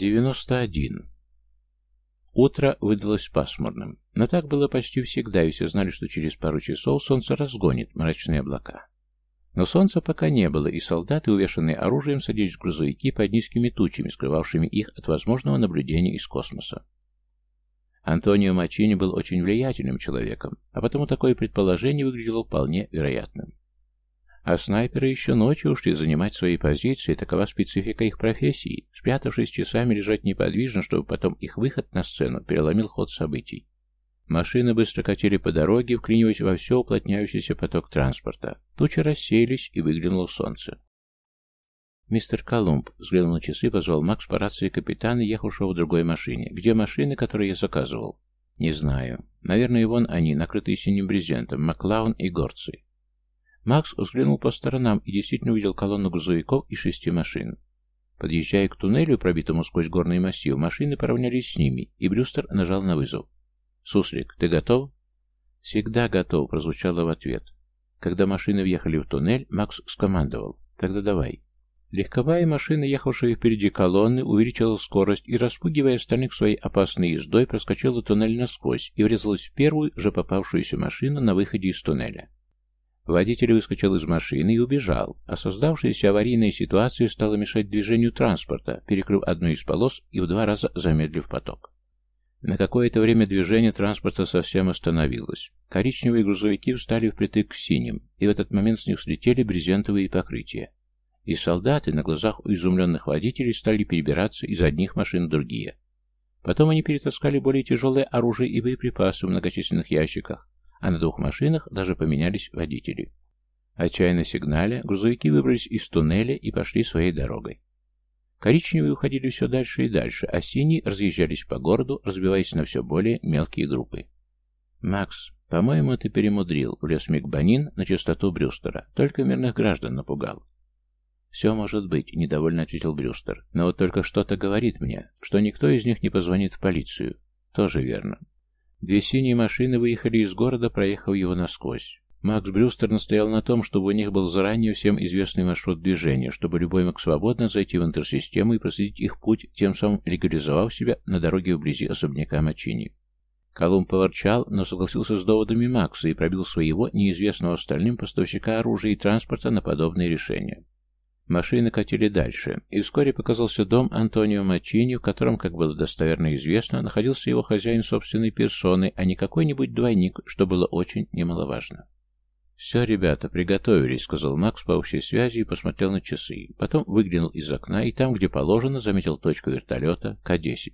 91. Утро выдалось пасмурным, но так было почти всегда, и все знали, что через пару часов солнце разгонит мрачные облака. Но солнца пока не было, и солдаты, увешанные оружием, садились в грузовики под низкими тучами, скрывавшими их от возможного наблюдения из космоса. Антонио Мачини был очень влиятельным человеком, а потому такое предположение выглядело вполне вероятным. А снайперы еще ночью ушли занимать свои позиции, такова специфика их профессии, спрятавшись часами лежать неподвижно, чтобы потом их выход на сцену переломил ход событий. Машины быстро катили по дороге, вклиниваясь во все уплотняющийся поток транспорта. Тучи рассеялись, и выглянуло солнце. «Мистер Колумб», — взглянул на часы, позвал Макс по рации капитана, ехавшего в другой машине. «Где машины, которые я заказывал?» «Не знаю. Наверное, вон они, накрытые синим брезентом, Маклаун и горцы. Макс взглянул по сторонам и действительно увидел колонну грузовиков и шести машин. Подъезжая к туннелю, пробитому сквозь горный массив, машины поравнялись с ними, и Брюстер нажал на вызов. «Суслик, ты готов?» «Всегда готов», — прозвучало в ответ. Когда машины въехали в туннель, Макс скомандовал. «Тогда давай». Легковая машина, ехавшая впереди колонны, увеличила скорость и, распугивая остальных своей опасной ездой, проскочила туннель насквозь и врезалась в первую же попавшуюся машину на выходе из туннеля. Водитель выскочил из машины и убежал, а создавшаяся аварийная ситуация стала мешать движению транспорта, перекрыв одну из полос и в два раза замедлив поток. На какое-то время движение транспорта совсем остановилось. Коричневые грузовики встали впритык к синим, и в этот момент с них слетели брезентовые покрытия. И солдаты на глазах у изумленных водителей стали перебираться из одних машин в другие. Потом они перетаскали более тяжелое оружие и боеприпасы в многочисленных ящиках, а на двух машинах даже поменялись водители. Отчаянно сигналя, грузовики выбрались из туннеля и пошли своей дорогой. Коричневые уходили все дальше и дальше, а синие разъезжались по городу, разбиваясь на все более мелкие группы. «Макс, по-моему, ты перемудрил», — влез Микбанин на частоту Брюстера. «Только мирных граждан напугал». «Все может быть», — недовольно ответил Брюстер. «Но вот только что-то говорит мне, что никто из них не позвонит в полицию». «Тоже верно. Две синие машины выехали из города, проехав его насквозь. Макс Брюстер настоял на том, чтобы у них был заранее всем известный маршрут движения, чтобы любой мог свободно зайти в интерсистему и проследить их путь, тем самым легализовав себя на дороге вблизи особняка Мачини. Колумб поворчал, но согласился с доводами Макса и пробил своего, неизвестного остальным поставщика оружия и транспорта на подобные решения. Машины катили дальше, и вскоре показался дом Антонио Мачини, в котором, как было достоверно известно, находился его хозяин собственной персоны, а не какой-нибудь двойник, что было очень немаловажно. «Все, ребята, приготовились», — сказал Макс по общей связи и посмотрел на часы. Потом выглянул из окна и там, где положено, заметил точку вертолета К-10.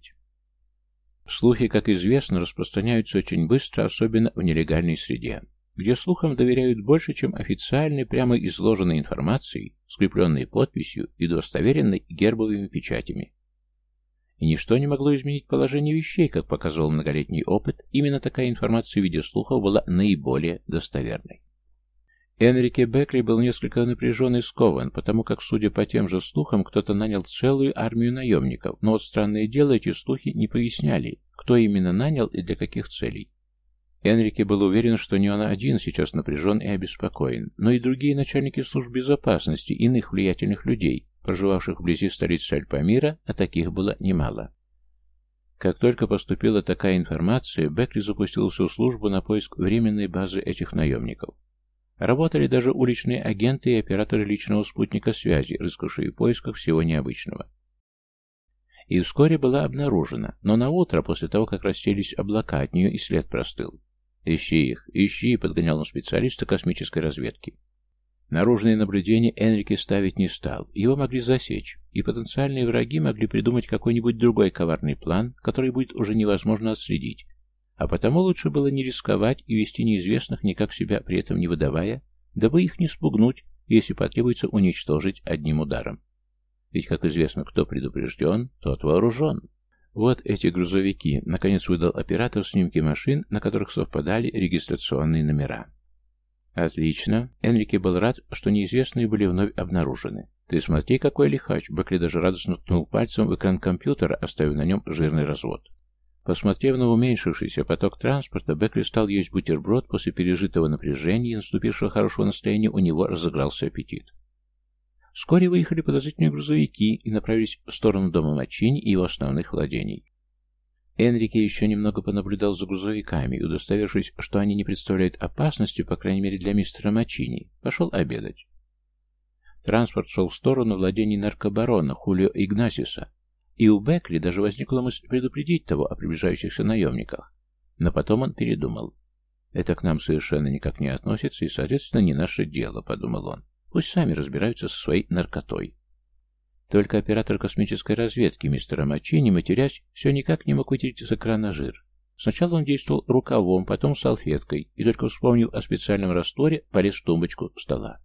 Слухи, как известно, распространяются очень быстро, особенно в нелегальной среде где слухам доверяют больше, чем официальной, прямо изложенной информацией, скрепленной подписью и удостоверенной гербовыми печатями. И ничто не могло изменить положение вещей, как показывал многолетний опыт, именно такая информация в виде слухов была наиболее достоверной. Энрике Бекли был несколько напряжен и скован, потому как, судя по тем же слухам, кто-то нанял целую армию наемников, но вот странное дело, эти слухи не поясняли, кто именно нанял и для каких целей. Энрике был уверен, что не он один сейчас напряжен и обеспокоен, но и другие начальники служб безопасности иных влиятельных людей, проживавших вблизи столицы Альпамира, а таких было немало. Как только поступила такая информация, Бекли запустил всю службу на поиск временной базы этих наемников. Работали даже уличные агенты и операторы личного спутника связи, рыскавшие в поисках всего необычного. И вскоре была обнаружена, но на утро после того, как расселись облака, от нее и след простыл. «Ищи их, ищи», — подгонял он специалиста космической разведки. Наружные наблюдения Энрике ставить не стал, его могли засечь, и потенциальные враги могли придумать какой-нибудь другой коварный план, который будет уже невозможно отследить. А потому лучше было не рисковать и вести неизвестных, никак себя при этом не выдавая, дабы их не спугнуть, если потребуется уничтожить одним ударом. Ведь, как известно, кто предупрежден, тот вооружен. Вот эти грузовики, наконец выдал оператор снимки машин, на которых совпадали регистрационные номера. Отлично. Энрике был рад, что неизвестные были вновь обнаружены. Ты смотри, какой лихач. Бекли даже радостно ткнул пальцем в экран компьютера, оставив на нем жирный развод. Посмотрев на уменьшившийся поток транспорта, Бекли стал есть бутерброд после пережитого напряжения и наступившего хорошего настроения у него разыгрался аппетит. Вскоре выехали подозрительные грузовики и направились в сторону дома Мачини и его основных владений. Энрике еще немного понаблюдал за грузовиками и, удостоверившись, что они не представляют опасности, по крайней мере для мистера Мачини, пошел обедать. Транспорт шел в сторону владений наркобарона Хулио Игнасиса, и у Бекли даже возникла мысль предупредить того о приближающихся наемниках. Но потом он передумал. «Это к нам совершенно никак не относится и, соответственно, не наше дело», — подумал он. «Пусть сами разбираются со своей наркотой». Только оператор космической разведки мистера Мачини, матерясь, все никак не мог вытереть с экрана жир. Сначала он действовал рукавом, потом салфеткой, и только вспомнил о специальном растворе, полез в тумбочку стола.